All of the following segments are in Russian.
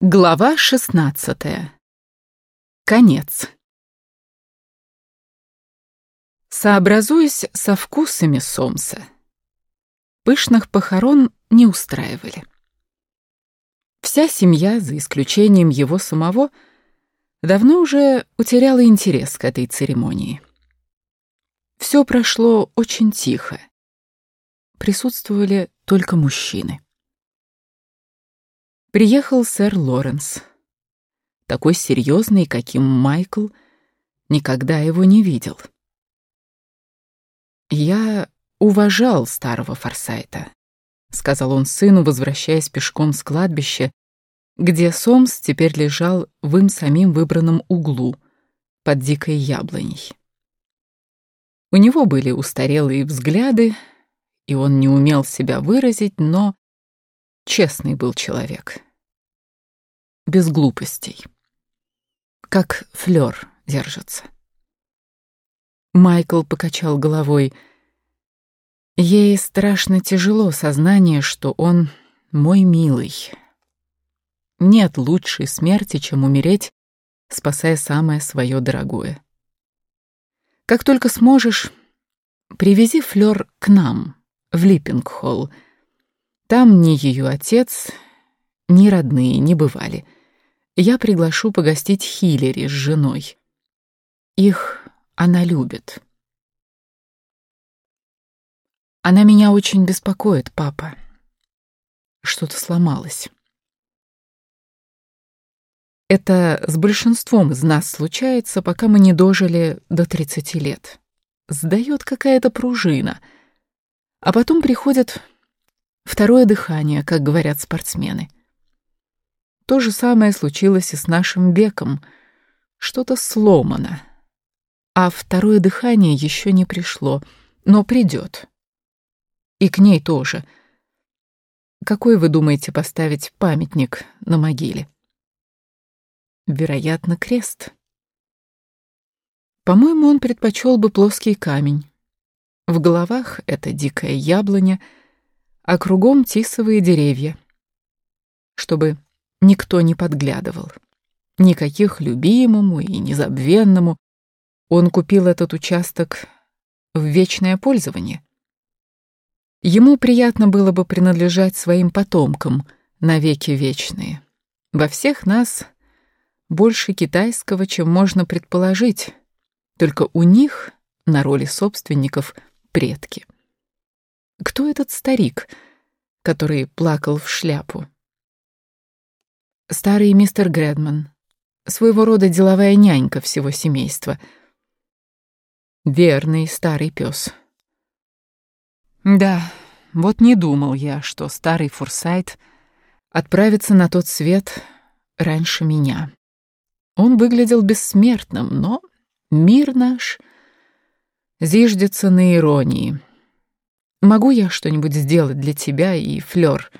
Глава шестнадцатая. Конец. Сообразуясь со вкусами Сомса, пышных похорон не устраивали. Вся семья, за исключением его самого, давно уже утеряла интерес к этой церемонии. Все прошло очень тихо. Присутствовали только мужчины. Приехал сэр Лоренс. Такой серьезный, каким Майкл никогда его не видел. «Я уважал старого Форсайта», — сказал он сыну, возвращаясь пешком с кладбища, где Сомс теперь лежал в им самим выбранном углу под дикой яблоней. У него были устарелые взгляды, и он не умел себя выразить, но Честный был человек. Без глупостей. Как флёр держится. Майкл покачал головой. Ей страшно тяжело сознание, что он мой милый. Нет лучшей смерти, чем умереть, спасая самое свое дорогое. Как только сможешь, привези Флёр к нам, в Липпингхолл, там ни ее отец, ни родные не бывали. Я приглашу погостить Хиллери с женой. Их она любит. Она меня очень беспокоит, папа. Что-то сломалось. Это с большинством из нас случается, пока мы не дожили до 30 лет. Сдает какая-то пружина. А потом приходят Второе дыхание, как говорят спортсмены. То же самое случилось и с нашим Беком. Что-то сломано. А второе дыхание еще не пришло, но придет. И к ней тоже. Какой вы думаете поставить памятник на могиле? Вероятно, крест. По-моему, он предпочел бы плоский камень. В головах это дикая яблоня — а кругом тисовые деревья, чтобы никто не подглядывал. Никаких любимому и незабвенному. Он купил этот участок в вечное пользование. Ему приятно было бы принадлежать своим потомкам навеки вечные. Во всех нас больше китайского, чем можно предположить, только у них на роли собственников предки. Кто этот старик, который плакал в шляпу? Старый мистер Гредман, своего рода деловая нянька всего семейства. Верный старый пес. Да, вот не думал я, что старый Форсайт отправится на тот свет раньше меня. Он выглядел бессмертным, но мир наш зиждется на иронии. Могу я что-нибудь сделать для тебя и Флёр?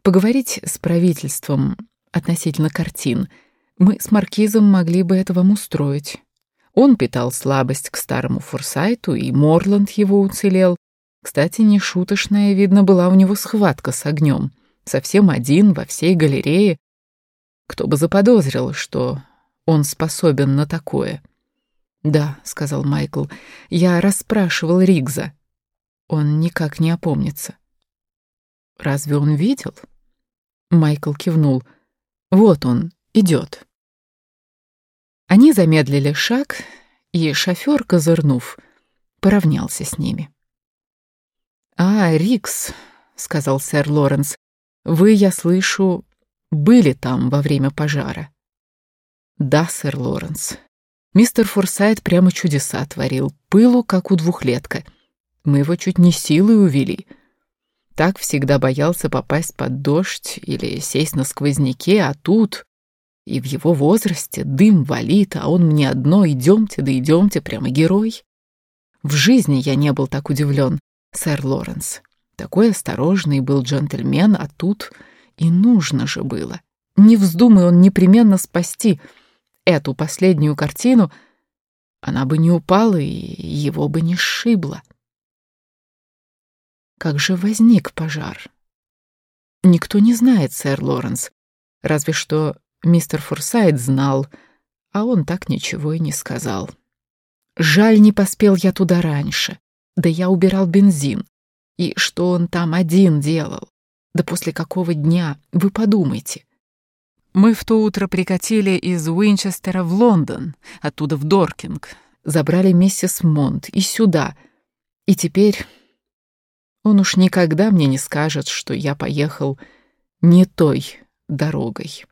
Поговорить с правительством относительно картин. Мы с Маркизом могли бы это вам устроить. Он питал слабость к старому Форсайту, и Морланд его уцелел. Кстати, нешуточная, видно, была у него схватка с огнем. Совсем один во всей галерее. Кто бы заподозрил, что он способен на такое? «Да», — сказал Майкл, — «я расспрашивал Ригза». Он никак не опомнится. Разве он видел? Майкл кивнул. Вот он, идет. Они замедлили шаг, и шофер, козырнув, поравнялся с ними. «А, Рикс», — сказал сэр Лоренс, — «вы, я слышу, были там во время пожара». «Да, сэр Лоренс. Мистер Форсайт прямо чудеса творил, пылу, как у двухлетка». Мы его чуть не силой увели. Так всегда боялся попасть под дождь или сесть на сквозняке, а тут... И в его возрасте дым валит, а он мне одно «идемте, да идемте, прямо герой». В жизни я не был так удивлен, сэр Лоренс. Такой осторожный был джентльмен, а тут и нужно же было. Не вздумай он непременно спасти эту последнюю картину, она бы не упала и его бы не сшибла. Как же возник пожар? Никто не знает, сэр Лоренс. Разве что мистер Форсайт знал, а он так ничего и не сказал. Жаль, не поспел я туда раньше. Да я убирал бензин. И что он там один делал? Да после какого дня? Вы подумайте. Мы в то утро прикатили из Уинчестера в Лондон, оттуда в Доркинг, забрали миссис Монт и сюда. И теперь он уж никогда мне не скажет, что я поехал не той дорогой.